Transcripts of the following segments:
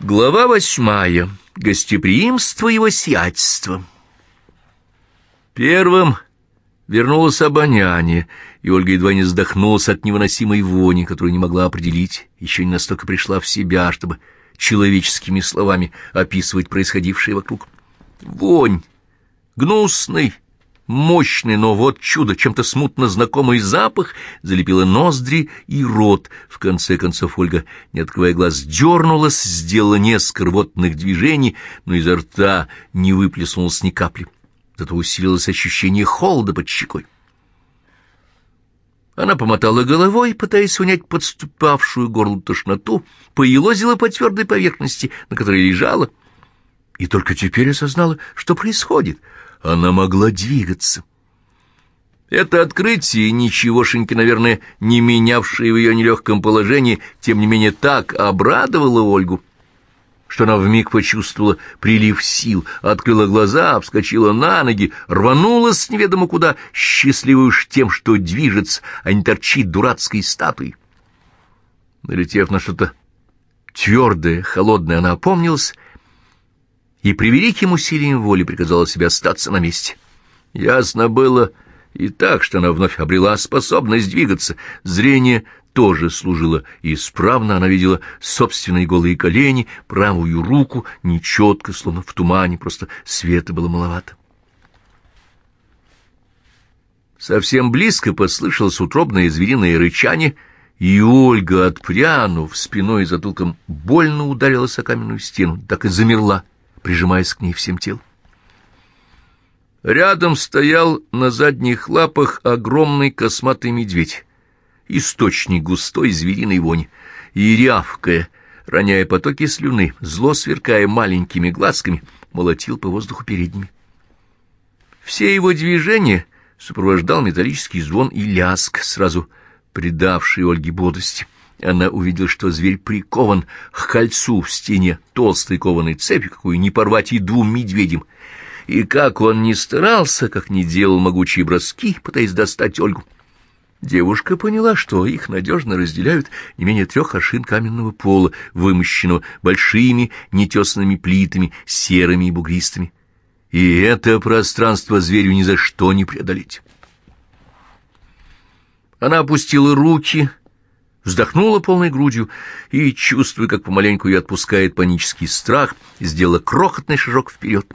Глава восьмая. Гостеприимство его сиятельства. Первым вернулось обоняние, и Ольга едва не вздохнулась от невыносимой вони, которую не могла определить, еще не настолько пришла в себя, чтобы человеческими словами описывать происходившее вокруг. Вонь, гнусный, Мощный, но вот чудо, чем-то смутно знакомый запах залепило ноздри и рот. В конце концов Ольга, не открывая глаз, дернулась, сделала несколько рвотных движений, но изо рта не выплеснулось ни капли. Зато усилилось ощущение холода под щекой. Она помотала головой, пытаясь унять подступавшую горлу тошноту, поелозила по твердой поверхности, на которой лежала, и только теперь осознала, что происходит — она могла двигаться. Это открытие, ничегошеньки, наверное, не менявшее в ее нелегком положении, тем не менее так обрадовало Ольгу, что она вмиг почувствовала прилив сил, открыла глаза, вскочила на ноги, рванулась неведомо куда, счастливая уж тем, что движется, а не торчит дурацкой статуей. Налетев на что-то твердое, холодное, она опомнилась и при великим усилием воли приказала себе остаться на месте. Ясно было и так, что она вновь обрела способность двигаться. Зрение тоже служило исправно, она видела собственные голые колени, правую руку, нечетко, словно в тумане, просто света было маловато. Совсем близко послышалось утробное звериное рычание, и Ольга, отпрянув спиной и затылком, больно ударилась о каменную стену, так и замерла, прижимаясь к ней всем телом. Рядом стоял на задних лапах огромный косматый медведь, источник густой звериной вони, и рявкая, роняя потоки слюны, зло сверкая маленькими глазками, молотил по воздуху передними. Все его движения сопровождал металлический звон и ляск, сразу придавший Ольге бодрости — она увидела, что зверь прикован к кольцу в стене толстой кованой цепи, какую не порвать и двум медведям. И как он ни старался, как ни делал могучие броски, пытаясь достать Ольгу, девушка поняла, что их надежно разделяют не менее трех аршин каменного пола, вымощенного большими нетесанными плитами, серыми и бугристыми. И это пространство зверю ни за что не преодолеть. Она опустила руки вздохнула полной грудью и, чувствуя, как помаленьку ее отпускает панический страх, сделала крохотный шажок вперед.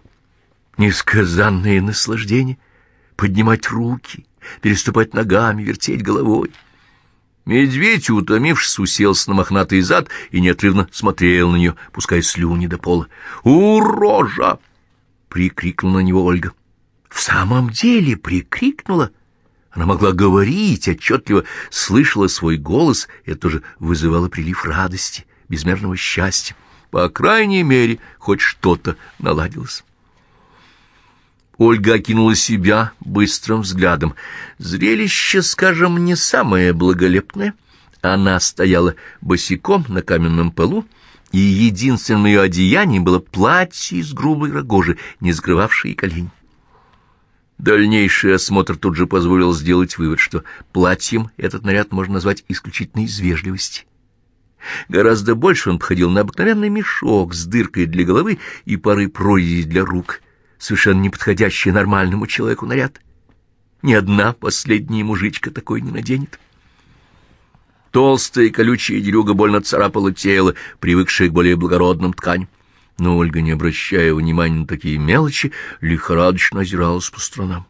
Несказанное наслаждение — поднимать руки, переступать ногами, вертеть головой. Медведь, утомившись, уселся на мохнатый зад и неотрывно смотрел на нее, пуская слюни до пола. «Урожа!» — прикрикнула на него Ольга. «В самом деле прикрикнула!» Она могла говорить, отчетливо слышала свой голос, это тоже вызывало прилив радости, безмерного счастья. По крайней мере, хоть что-то наладилось. Ольга окинула себя быстрым взглядом. Зрелище, скажем, не самое благолепное. Она стояла босиком на каменном полу, и единственным ее одеянием было платье из грубой рогожи, не скрывавшее колени. Дальнейший осмотр тут же позволил сделать вывод, что платьем этот наряд можно назвать исключительно из вежливости. Гораздо больше он походил на обыкновенный мешок с дыркой для головы и парой прорезей для рук, совершенно не подходящий нормальному человеку наряд. Ни одна последняя мужичка такой не наденет. Толстая колючая дерюга больно царапала тело, привыкшее к более благородным тканям но Ольга, не обращая внимания на такие мелочи, лихорадочно озиралась по сторонам.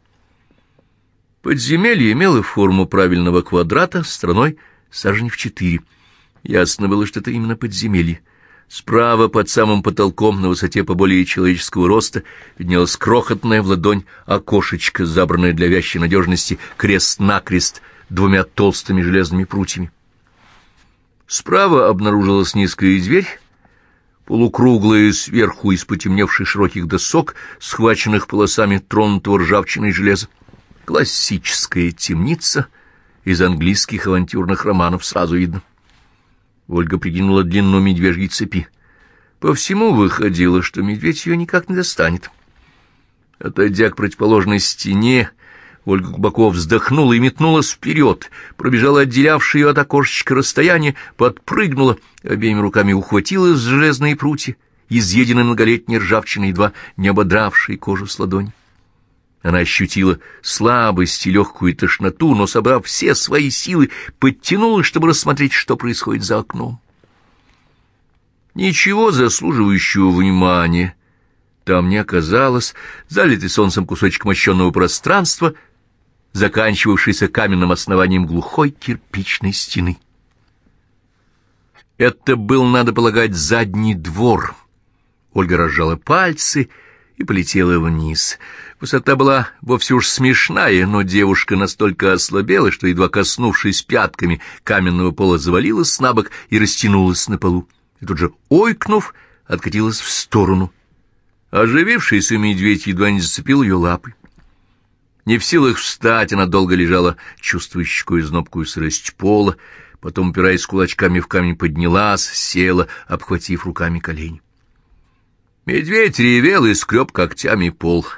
Подземелье имело форму правильного квадрата стороной сажень в четыре. Ясно было, что это именно подземелье. Справа, под самым потолком, на высоте поболее человеческого роста, виднелась крохотная в ладонь окошечко, забранное для вящей надежности крест-накрест двумя толстыми железными прутьями. Справа обнаружилась низкая дверь, полукруглые сверху из потемневших широких досок, схваченных полосами тронутого ржавчиной железа. Классическая темница из английских авантюрных романов сразу видно. Ольга прикинула длину медвежьей цепи. По всему выходило, что медведь ее никак не достанет. Отойдя к противоположной стене, Ольга глубоко вздохнула и метнулась вперед, пробежала отделявшее ее от окошечка расстояние, подпрыгнула, обеими руками ухватилась за железные прутья, изъеденной многолетней ржавчиной, едва не ободравшей кожу с ладони. Она ощутила слабость и легкую тошноту, но, собрав все свои силы, подтянулась, чтобы рассмотреть, что происходит за окном. Ничего заслуживающего внимания там не оказалось, залитый солнцем кусочек мощенного пространства, заканчивавшийся каменным основанием глухой кирпичной стены. Это был, надо полагать, задний двор. Ольга разжала пальцы и полетела вниз — Высота была вовсе уж смешная, но девушка настолько ослабела, что, едва коснувшись пятками каменного пола, завалилась на бок и растянулась на полу. И тут же, ойкнув, откатилась в сторону. Оживившийся медведь едва не зацепил ее лапы. Не в силах встать, она долго лежала, чувствуя щекой знобкую сырость пола, потом, упираясь кулачками в камень, поднялась, села, обхватив руками колени. Медведь ревел и скреб когтями пол —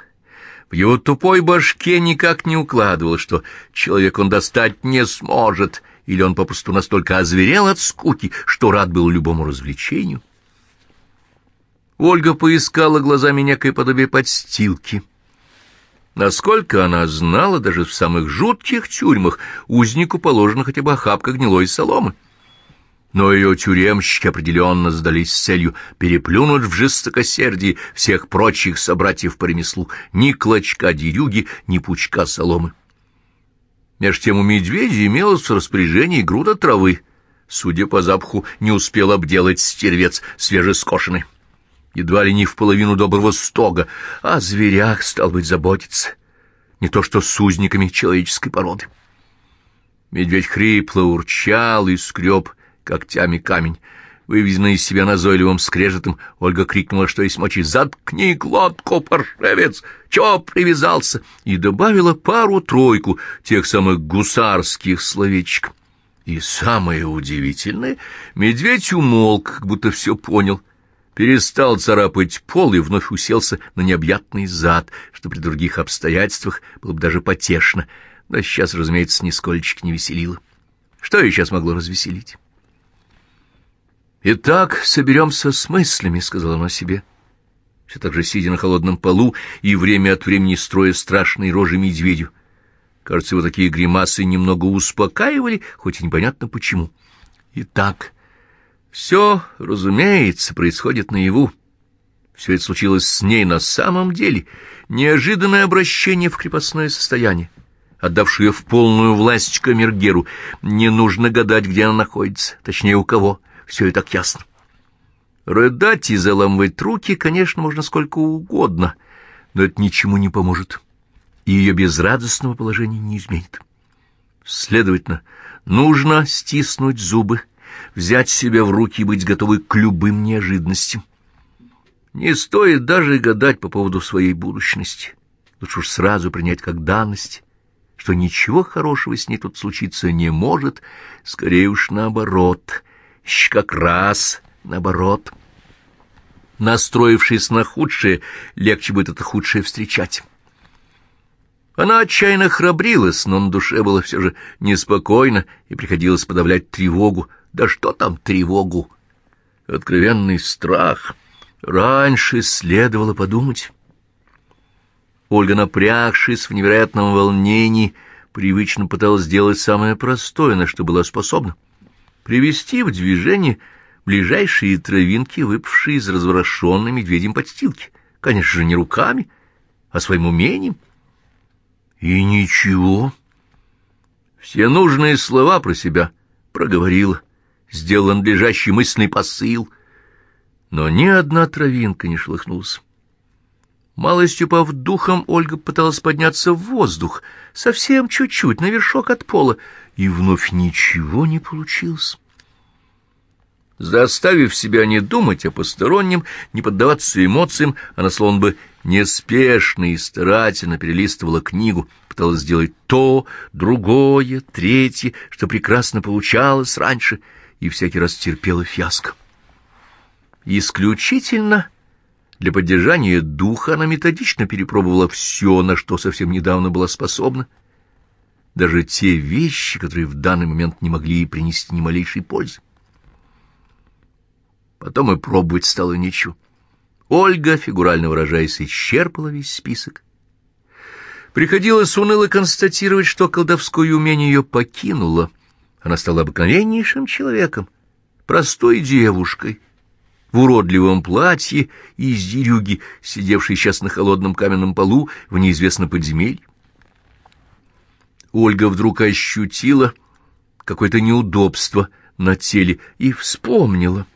в его тупой башке никак не укладывал, что человек он достать не сможет, или он попросту настолько озверел от скуки, что рад был любому развлечению. Ольга поискала глазами некое подобие подстилки. Насколько она знала, даже в самых жутких тюрьмах узнику положено хотя бы охапка гнилой соломы но ее тюремщики определенно сдались с целью переплюнуть в жестокосердии всех прочих собратьев по ремеслу, ни клочка дерюги, ни пучка соломы. Меж тем у медведя имелось в распоряжении груда травы. Судя по запаху, не успел обделать стервец свежескошенный. Едва ли не в половину доброго стога, а о зверях, стал быть, заботиться. Не то что с узниками человеческой породы. Медведь хрипло урчал и скреб когтями камень. Выведенная из себя назойливым скрежетом, Ольга крикнула, что есть мочи «Заткни глотку, паршевец! Чего привязался?» и добавила пару-тройку тех самых гусарских словечек. И самое удивительное, медведь умолк, как будто все понял, перестал царапать пол и вновь уселся на необъятный зад, что при других обстоятельствах было бы даже потешно, но сейчас, разумеется, нисколько не веселило. Что ее сейчас могло развеселить? «Итак, соберемся с мыслями», — сказала она себе. Все так же сидя на холодном полу и время от времени строя страшные рожи медведю. Кажется, его такие гримасы немного успокаивали, хоть и непонятно почему. Итак, все, разумеется, происходит наяву. Все это случилось с ней на самом деле. Неожиданное обращение в крепостное состояние, отдавшее в полную власть Камергеру. Не нужно гадать, где она находится, точнее, у кого все и так ясно. Рыдать и заламывать руки, конечно, можно сколько угодно, но это ничему не поможет, и ее безрадостного положения не изменит. Следовательно, нужно стиснуть зубы, взять себя в руки и быть готовой к любым неожиданностям. Не стоит даже гадать по поводу своей будущности. Лучше уж сразу принять как данность, что ничего хорошего с ней тут случиться не может, скорее уж наоборот, как раз наоборот. Настроившись на худшее, легче будет это худшее встречать. Она отчаянно храбрилась, но на душе было все же неспокойно, и приходилось подавлять тревогу. Да что там тревогу? Откровенный страх. Раньше следовало подумать. Ольга, напрягшись в невероятном волнении, привычно пыталась сделать самое простое, на что была способна — привести в движение ближайшие травинки, выпавшие из разворошенной медведем подстилки. Конечно же, не руками, а своим умением. И ничего. Все нужные слова про себя проговорила, сделала надлежащий мысленный посыл. Но ни одна травинка не шлыхнулась. Малостью пав духом, Ольга пыталась подняться в воздух, совсем чуть-чуть, на вершок от пола, и вновь ничего не получилось. Заставив себя не думать о постороннем, не поддаваться эмоциям, она словно бы неспешно и старательно перелистывала книгу, пыталась сделать то, другое, третье, что прекрасно получалось раньше, и всякий раз терпела фиаско. Исключительно для поддержания духа она методично перепробовала все, на что совсем недавно была способна — даже те вещи, которые в данный момент не могли ей принести ни малейшей пользы. Потом и пробовать стало нечего. Ольга, фигурально выражаясь, исчерпала весь список. Приходилось уныло констатировать, что колдовское умение ее покинуло. Она стала обыкновеннейшим человеком, простой девушкой, в уродливом платье и из дерюги, сидевшей сейчас на холодном каменном полу в неизвестном подземелье. Ольга вдруг ощутила какое-то неудобство на теле и вспомнила.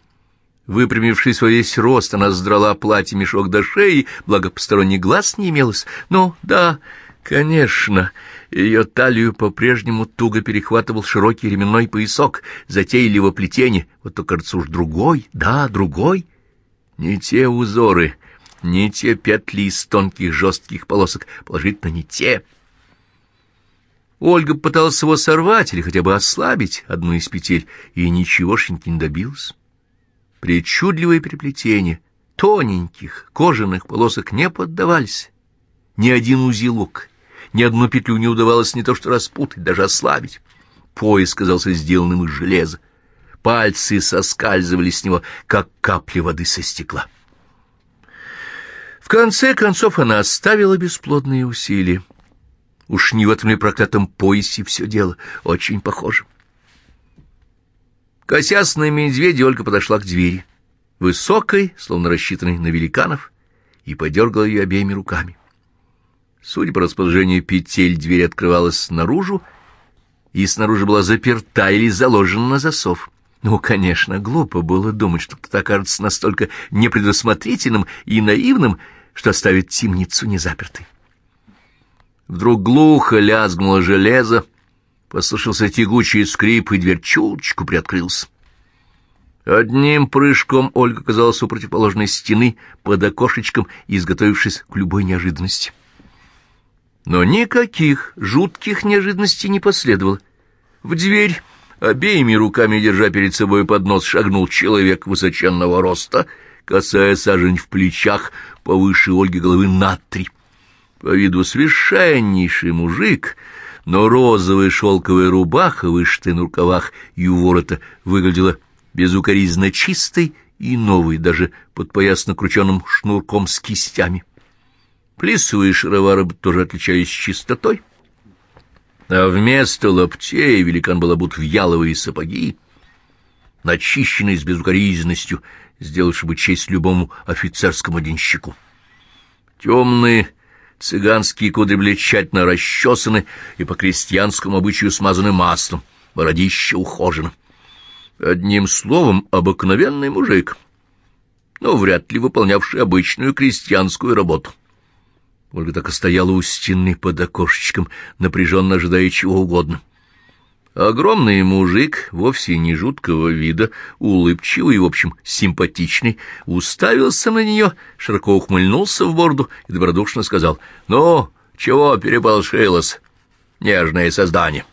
Выпрямившись во весь рост, она сдрала платье мешок до шеи, благо посторонний глаз не имелось. Ну, да, конечно, ее талию по-прежнему туго перехватывал широкий ременной поясок, затейливо плетение. Вот то, кажется, уж другой, да, другой. Не те узоры, не те петли из тонких жестких полосок, положительно не те. Ольга пыталась его сорвать или хотя бы ослабить одну из петель, и ничегошеньки не добилась. Причудливое переплетение тоненьких кожаных полосок не поддавались. Ни один узелок, ни одну петлю не удавалось не то что распутать, даже ослабить. Пояс казался сделанным из железа. Пальцы соскальзывали с него, как капли воды со стекла. В конце концов она оставила бесплодные усилия. Уж не в этом ли проклятом поясе все дело, очень похоже. Косясь на медведя, Ольга подошла к двери, высокой, словно рассчитанной на великанов, и подергала ее обеими руками. Судя по расположению петель, дверь открывалась наружу, и снаружи была заперта или заложена на засов. Ну, конечно, глупо было думать, что кто-то окажется настолько непредусмотрительным и наивным, что оставит темницу незапертой. Вдруг глухо лязгнуло железо, послышался тягучий скрип, и дверь чуточку приоткрылся. Одним прыжком Ольга оказалась у противоположной стены под окошечком, изготовившись к любой неожиданности. Но никаких жутких неожиданностей не последовало. В дверь, обеими руками держа перед собой поднос, шагнул человек высоченного роста, касая сажень в плечах повыше Ольги головы на три — по виду совершеннейший мужик, но розовая шелковая рубаха, вышитая на рукавах и у ворота, выглядела безукоризненно чистой и новой, даже под поясно крученным шнурком с кистями. Плисовые шаровары тоже отличались чистотой, а вместо лаптей великан был обут в яловые сапоги, начищенные с безукоризненностью, сделавши бы честь любому офицерскому денщику. Темные Цыганские кудри были тщательно расчесаны и по крестьянскому обычаю смазаны маслом, бородище ухожено. Одним словом, обыкновенный мужик, но вряд ли выполнявший обычную крестьянскую работу. Ольга так и стояла у стены под окошечком, напряженно ожидая чего угодно. Огромный мужик, вовсе не жуткого вида, улыбчивый и, в общем, симпатичный, уставился на нее, широко ухмыльнулся в борду и добродушно сказал, «Ну, чего переполшилось, нежное создание?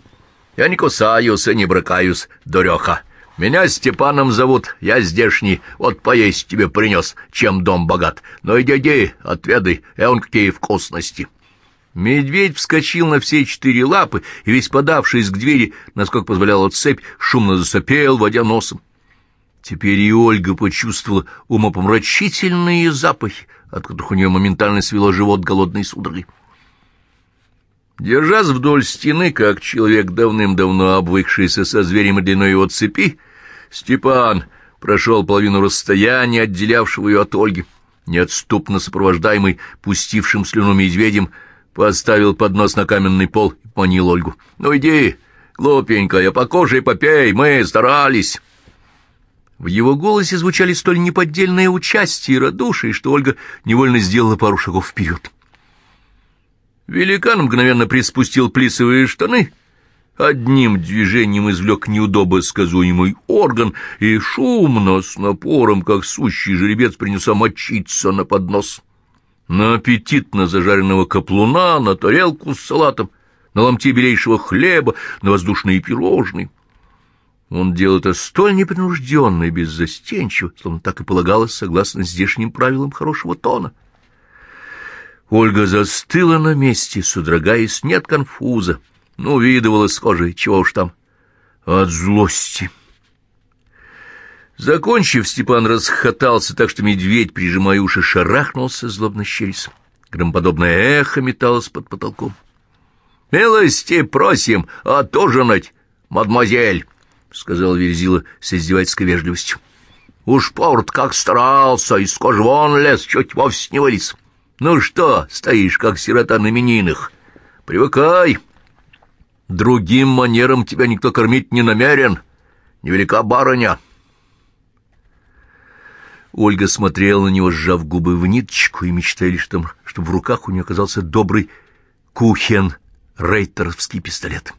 Я не кусаюсь и не брыкаюсь, дуреха. Меня Степаном зовут, я здешний, вот поесть тебе принес, чем дом богат. Ну иди, иди, отведай, и он какие вкусности». Медведь вскочил на все четыре лапы и, весь подавшись к двери, насколько позволяла цепь, шумно засопел, водя носом. Теперь и Ольга почувствовала умопомрачительные запахи, от которых у нее моментально свело живот голодной судорогой. Держась вдоль стены, как человек, давным-давно обвыкшийся со зверем и длиной его цепи, Степан прошел половину расстояния, отделявшего ее от Ольги, неотступно сопровождаемый пустившим слюну медведем, Поставил поднос на каменный пол и понил Ольгу. «Ну иди, глупенькая, покушай, попей, мы старались». В его голосе звучали столь неподдельное участие и радушие, что Ольга невольно сделала пару шагов вперед. Великан мгновенно приспустил плисовые штаны, одним движением извлек неудобосказуемый орган и шумно, с напором, как сущий жеребец, принялся мочиться на поднос на аппетитно зажаренного каплуна, на тарелку с салатом, на ломти белейшего хлеба, на воздушные пирожные. Он делал это столь непринужденно и беззастенчиво, словно так и полагалось согласно здешним правилам хорошего тона. Ольга застыла на месте, содрогаясь не от конфуза, Ну, видывала схожее, чего уж там. От злости. Закончив, Степан расхотался так, что медведь, прижимая уши, шарахнулся злобно щелься. Громподобное эхо металось под потолком. — Милости просим отужинать, мадемуазель, — сказал Верзила с издевательской вежливостью. — Уж порт как старался, из кожи вон лез, чуть вовсе не вылез. Ну что, стоишь, как сирота на именинах? Привыкай. Другим манерам тебя никто кормить не намерен. Невелика барыня. — Ольга смотрела на него, сжав губы в ниточку, и мечтая лишь том, чтобы в руках у нее оказался добрый кухен рейтеровский пистолет.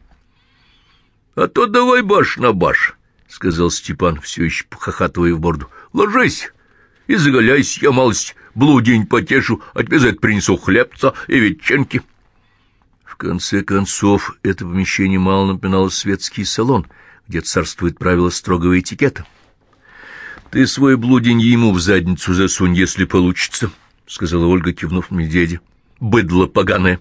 — А то давай баш на баш, — сказал Степан, все еще похохатывая в борду. — Ложись и заголяйся, я малость блудень потешу, а тебе за это принесу хлебца и ветченки. В конце концов, это помещение мало напоминало светский салон, где царствует правило строгого этикета. — ты свой блудень ему в задницу засунь, если получится, — сказала Ольга, кивнув на медведя. — Быдло поганое.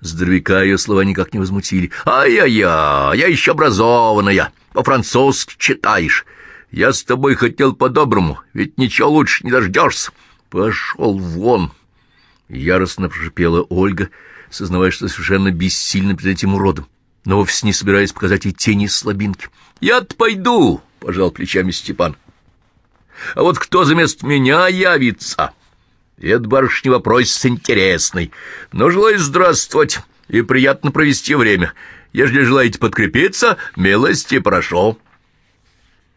Здоровяка ее слова никак не возмутили. «Ай-яй-яй, я еще образованная, по-французски читаешь. Я с тобой хотел по-доброму, ведь ничего лучше не дождешься. Пошел вон!» Яростно прошипела Ольга, сознавая, что совершенно бессильна перед этим уродом, но вовсе не собираясь показать ей тени слабинки. «Я-то пойду!» — пожал плечами Степан. А вот кто за место меня явится? Это, барышня, вопрос интересный. Но желаю здравствовать и приятно провести время. Если желаете подкрепиться, милости прошу».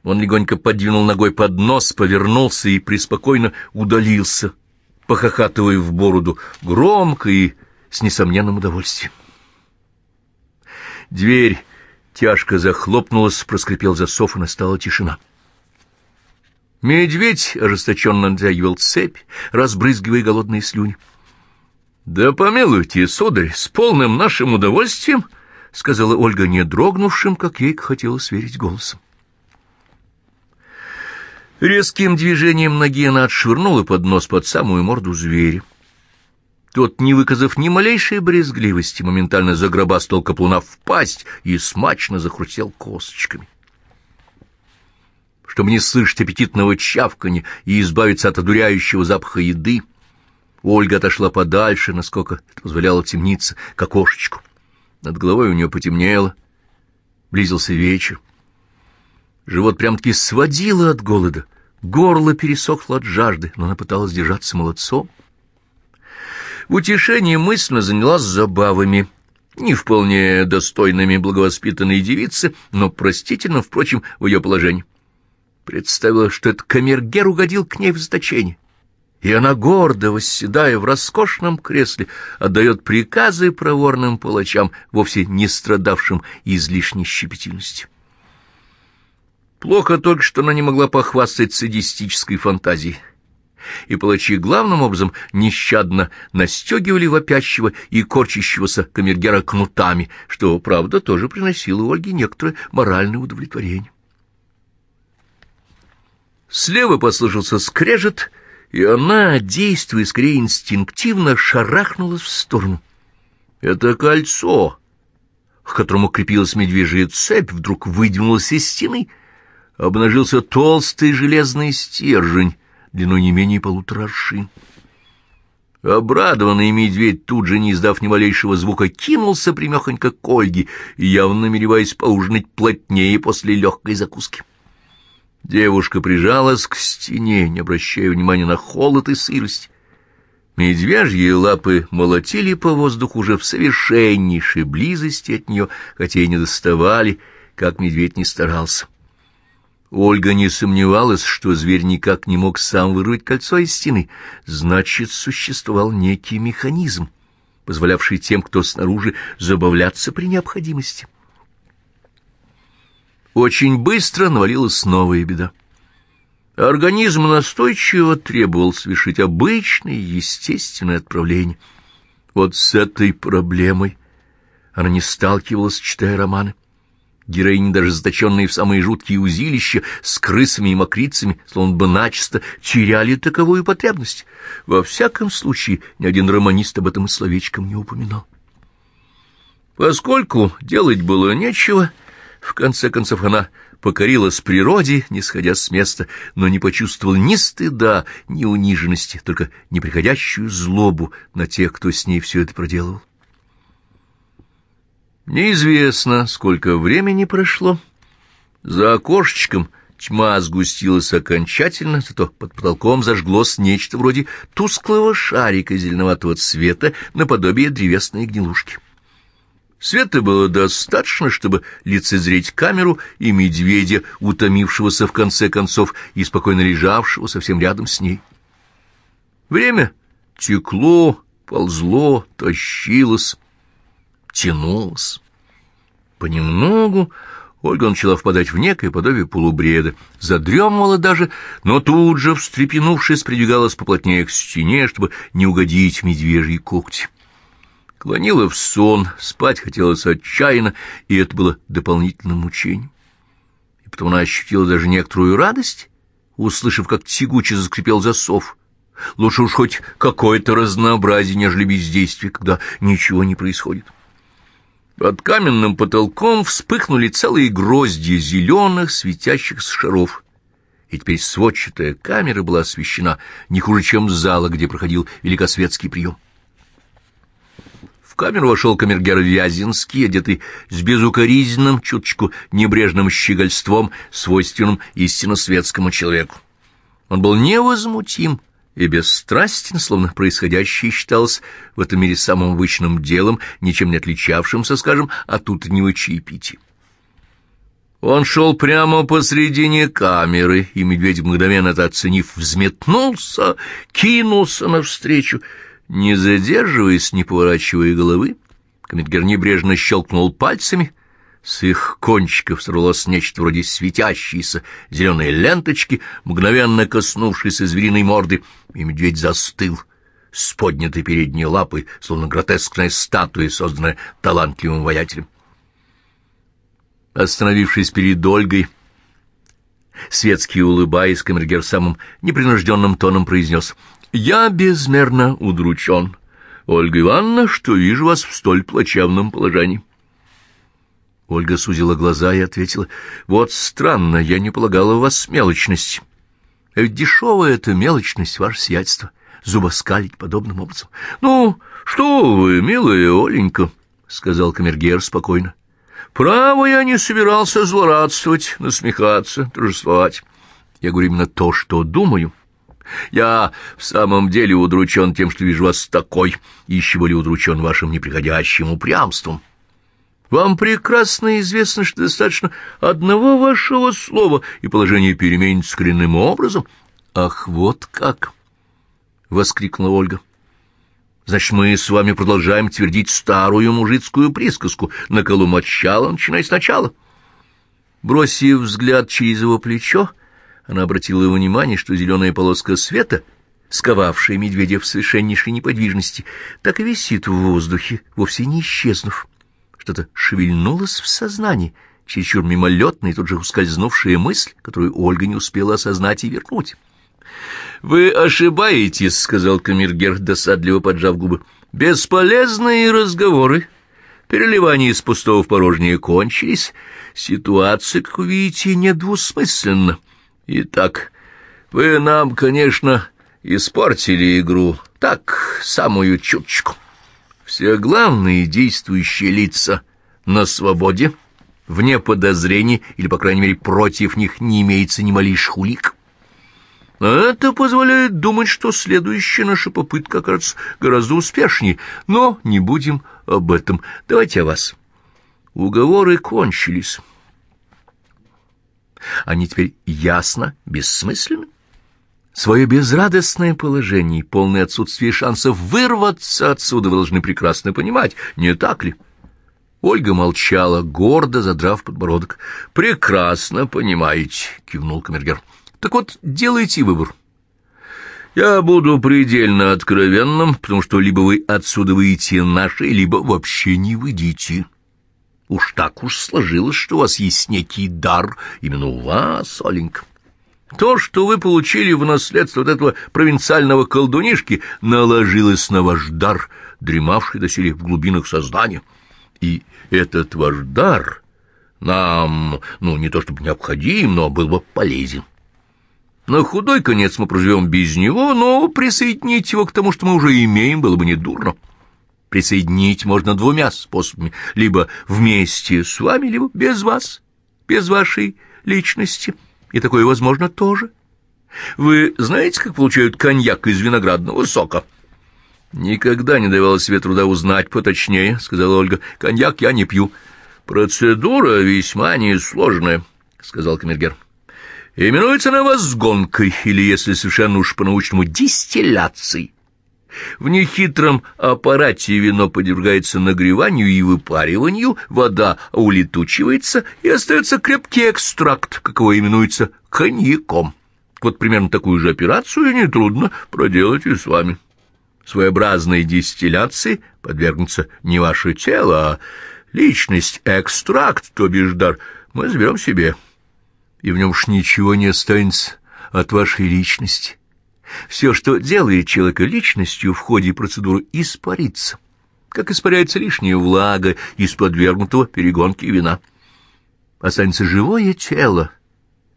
Он легонько подвинул ногой под нос, повернулся и преспокойно удалился, похохатывая в бороду, громко и с несомненным удовольствием. Дверь тяжко захлопнулась, проскрипел засов, и настала тишина. Медведь ожесточенно натягивал цепь, разбрызгивая голодные слюни. — Да помилуйте, сударь, с полным нашим удовольствием, — сказала Ольга, не дрогнувшим, как ей хотелось верить голосом. Резким движением ноги она отшвырнула под нос под самую морду зверя. Тот, не выказав ни малейшей брезгливости, моментально загробастал каплуна в пасть и смачно захрустел косточками чтобы не слышать аппетитного чавканья и избавиться от одуряющего запаха еды. Ольга отошла подальше, насколько это позволяла темница, к окошечку. Над головой у нее потемнело. Близился вечер. Живот прям-таки сводило от голода. Горло пересохло от жажды, но она пыталась держаться молодцом. В утешении мысленно занялась забавами, не вполне достойными благовоспитанной девицы, но простительно, впрочем, в ее положении. Представила, что этот камергер угодил к ней в заточение. И она, гордо восседая в роскошном кресле, отдает приказы проворным палачам, вовсе не страдавшим излишней щепетильностью. Плохо только, что она не могла похвастать садистической фантазией. И палачи главным образом нещадно настегивали вопящего и корчащегося камергера кнутами, что, правда, тоже приносило Ольге некоторое моральное удовлетворение. Слева послышался скрежет, и она, действуя скорее инстинктивно, шарахнулась в сторону. Это кольцо, к которому крепилась медвежья цепь, вдруг выдвинулось из стены. Обнажился толстый железный стержень, длиной не менее полутора аршин. Обрадованный медведь, тут же, не издав ни малейшего звука, кинулся примехонько к Ольге, явно намереваясь поужинать плотнее после легкой закуски. Девушка прижалась к стене, не обращая внимания на холод и сырость. Медвежьи лапы молотили по воздуху уже в совершеннейшей близости от нее, хотя и не доставали, как медведь не старался. Ольга не сомневалась, что зверь никак не мог сам вырвать кольцо из стены. Значит, существовал некий механизм, позволявший тем, кто снаружи, забавляться при необходимости. Очень быстро навалилась новая беда. Организм настойчиво требовал совершить обычное, естественное отправление. Вот с этой проблемой она не сталкивалась, читая романы. Героини, даже заточенные в самые жуткие узилища, с крысами и мокрицами, словно бы начисто, теряли таковую потребность. Во всяком случае, ни один романист об этом словечком не упоминал. Поскольку делать было нечего, в конце концов она покорилась природе, не сходя с места, но не почувствовала ни стыда, ни униженности, только неприходящую злобу на тех, кто с ней все это проделывал. Неизвестно, сколько времени прошло. За окошечком тьма сгустилась окончательно, зато под потолком зажглось нечто вроде тусклого шарика зеленоватого цвета наподобие древесной гнилушки. Света было достаточно, чтобы лицезреть камеру и медведя, утомившегося в конце концов и спокойно лежавшего совсем рядом с ней. Время текло, ползло, тащилось, тянулось. Понемногу Ольга начала впадать в некое подобие полубреда, задремывала даже, но тут же, встрепенувшись, придвигалась поплотнее к стене, чтобы не угодить медвежьи когти клонила в сон, спать хотелось отчаянно, и это было дополнительным мучением. И потом она ощутила даже некоторую радость, услышав, как тягуче заскрипел засов. Лучше уж хоть какое-то разнообразие, нежели бездействие, когда ничего не происходит. Под каменным потолком вспыхнули целые грозди зеленых светящихся шаров. И теперь сводчатая камера была освещена не хуже, чем зала, где проходил великосветский прием. В камеру вошел камергер Вязинский, одетый с безукоризненным, чуточку небрежным щегольством, свойственным истинно светскому человеку. Он был невозмутим и бесстрастен, словно происходящее считалось в этом мире самым обычным делом, ничем не отличавшимся, скажем, от утреннего чаепития. Он шел прямо посредине камеры, и медведь, мгновенно это оценив, взметнулся, кинулся навстречу, не задерживаясь, не поворачивая головы, Камитгер небрежно щелкнул пальцами, с их кончиков сорвалось нечто вроде светящейся зеленой ленточки, мгновенно коснувшейся звериной морды, и медведь застыл с поднятой передней лапой, словно гротескная статуя, созданная талантливым воятелем. Остановившись перед Ольгой, светский улыбаясь, камергер самым непринужденным тоном произнес — я безмерно удручен, Ольга Ивановна, что вижу вас в столь плачевном положении. Ольга сузила глаза и ответила, «Вот странно, я не полагала в вас мелочности. А ведь дешевая это мелочность, ваше сиятельство, зубоскалить подобным образом. Ну, что вы, милая Оленька, — сказал камергер спокойно. Право, я не собирался злорадствовать, насмехаться, торжествовать. Я говорю именно то, что думаю». Я в самом деле удручен тем, что вижу вас такой, еще более удручен вашим неприходящим упрямством. Вам прекрасно известно, что достаточно одного вашего слова, и положение переменится коренным образом. — Ах, вот как! — воскликнула Ольга. — Значит, мы с вами продолжаем твердить старую мужицкую присказку «на колу мочала, начинай сначала». Бросив взгляд через его плечо, — она обратила внимание, что зеленая полоска света, сковавшая медведя в совершеннейшей неподвижности, так и висит в воздухе, вовсе не исчезнув. Что-то шевельнулось в сознании, чересчур мимолетная и тут же ускользнувшая мысль, которую Ольга не успела осознать и вернуть. «Вы ошибаетесь», — сказал камергер, досадливо поджав губы. «Бесполезные разговоры. Переливания из пустого в порожнее кончились. Ситуация, как вы видите, недвусмысленна. Итак, вы нам, конечно, испортили игру, так, самую чуточку. Все главные действующие лица на свободе, вне подозрений, или, по крайней мере, против них не имеется ни малейших улик. Это позволяет думать, что следующая наша попытка окажется гораздо успешнее, но не будем об этом. Давайте о вас. Уговоры кончились они теперь ясно бессмысленны. Свое безрадостное положение и полное отсутствие шансов вырваться отсюда вы должны прекрасно понимать, не так ли? Ольга молчала, гордо задрав подбородок. «Прекрасно понимаете», — кивнул камергер. «Так вот, делайте выбор. Я буду предельно откровенным, потому что либо вы отсюда выйдете наши, либо вообще не выйдете». Уж так уж сложилось, что у вас есть некий дар, именно у вас, Оленька. То, что вы получили в наследство от этого провинциального колдунишки, наложилось на ваш дар, дремавший доселе в глубинах сознания. И этот ваш дар нам, ну, не то чтобы необходим, но был бы полезен. На худой конец мы проживем без него, но присоединить его к тому, что мы уже имеем, было бы недурно. Присоединить можно двумя способами. Либо вместе с вами, либо без вас, без вашей личности. И такое возможно тоже. Вы знаете, как получают коньяк из виноградного сока? Никогда не давала себе труда узнать поточнее, сказала Ольга. Коньяк я не пью. Процедура весьма несложная, сказал камергер. Именуется она возгонкой, или, если совершенно уж по-научному, дистилляцией. В нехитром аппарате вино подвергается нагреванию и выпариванию, вода улетучивается, и остается крепкий экстракт, какого именуется коньяком. Вот примерно такую же операцию нетрудно проделать и с вами. Своеобразной дистилляции подвергнется не ваше тело, а личность, экстракт, то бишь дар, мы заберем себе. И в нем уж ничего не останется от вашей личности. Все, что делает человека личностью в ходе процедуры, испарится, как испаряется лишняя влага из подвергнутого перегонки вина. Останется живое тело,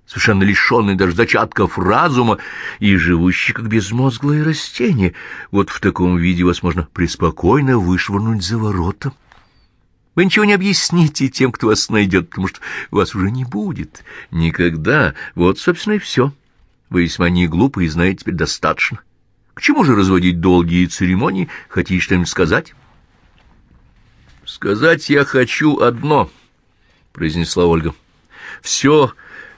совершенно лишенный даже зачатков разума и живущий как безмозглое растение. Вот в таком виде вас можно преспокойно вышвырнуть за ворота. Вы ничего не объясните тем, кто вас найдет, потому что вас уже не будет. Никогда. Вот, собственно, и все. Вы весьма не глупы и знаете теперь достаточно. К чему же разводить долгие церемонии? Хотите что-нибудь сказать? Сказать я хочу одно, произнесла Ольга. Все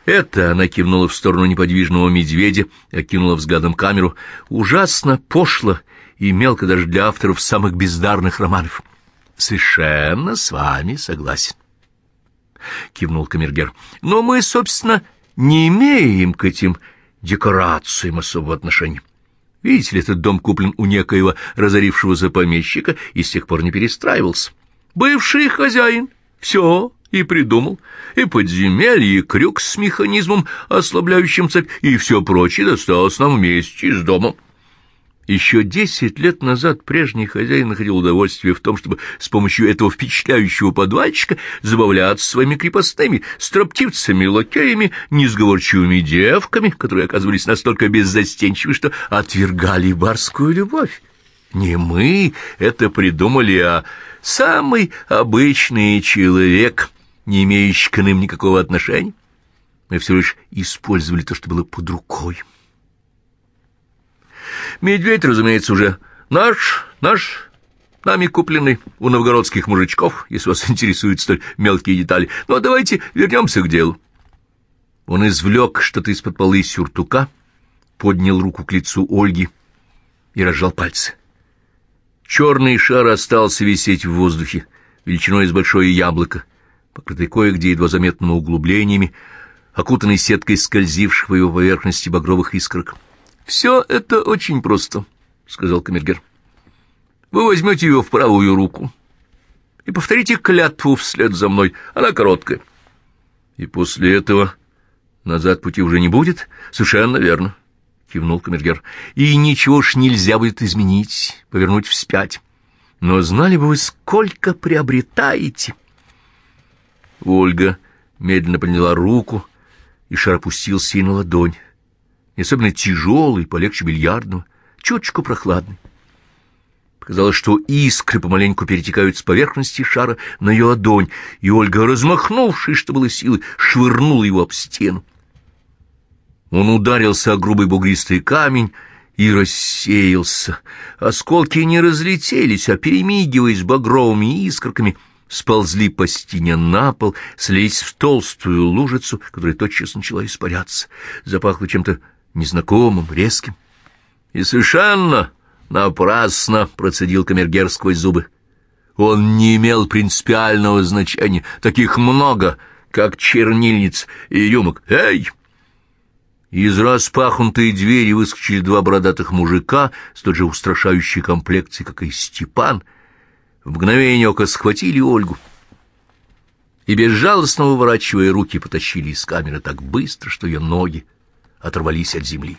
это, она кивнула в сторону неподвижного медведя, окинула взглядом камеру, ужасно пошло и мелко даже для авторов самых бездарных романов. Совершенно с вами согласен. Кивнул камергер. Но мы, собственно, не имеем к этим декорациям особого отношения. Видите ли, этот дом куплен у некоего разорившегося помещика и с тех пор не перестраивался. Бывший хозяин. Все и придумал. И подземелье, и крюк с механизмом, ослабляющим цепь, и все прочее досталось нам вместе с домом. Еще десять лет назад прежний хозяин находил удовольствие в том, чтобы с помощью этого впечатляющего подвальчика забавляться своими крепостными, строптивцами, лакеями, несговорчивыми девками, которые оказывались настолько беззастенчивы, что отвергали барскую любовь. Не мы это придумали, а самый обычный человек, не имеющий к ним никакого отношения. Мы все лишь использовали то, что было под рукой. Медведь, разумеется, уже наш, наш, нами купленный у новгородских мужичков, если вас интересуют столь мелкие детали. Но ну, а давайте вернемся к делу. Он извлек что-то из-под полы сюртука, поднял руку к лицу Ольги и разжал пальцы. Черный шар остался висеть в воздухе, величиной с большое яблоко, покрытый кое-где едва заметными углублениями, окутанный сеткой скользивших по его поверхности багровых искорок. «Все это очень просто», — сказал Камергер. «Вы возьмете ее в правую руку и повторите клятву вслед за мной. Она короткая. И после этого назад пути уже не будет? Совершенно верно», — кивнул Камергер. «И ничего ж нельзя будет изменить, повернуть вспять. Но знали бы вы, сколько приобретаете?» Ольга медленно подняла руку, и шар опустился ей ладонь не особенно тяжелый, полегче бильярдного, чуточку прохладный. Показалось, что искры помаленьку перетекают с поверхности шара на ее ладонь, и Ольга, размахнувшись, что было силы, швырнула его об стену. Он ударился о грубый бугристый камень и рассеялся. Осколки не разлетелись, а, перемигиваясь багровыми искорками, сползли по стене на пол, слились в толстую лужицу, которая тотчас начала испаряться. Запахло чем-то незнакомым, резким. И совершенно напрасно процедил камергер сквозь зубы. Он не имел принципиального значения, таких много, как чернильниц и юмок. «Эй!» Из распахнутой двери выскочили два бородатых мужика с той же устрашающей комплекцией, как и Степан. В мгновение ока схватили Ольгу и, безжалостно выворачивая руки, потащили из камеры так быстро, что ее ноги оторвались от земли.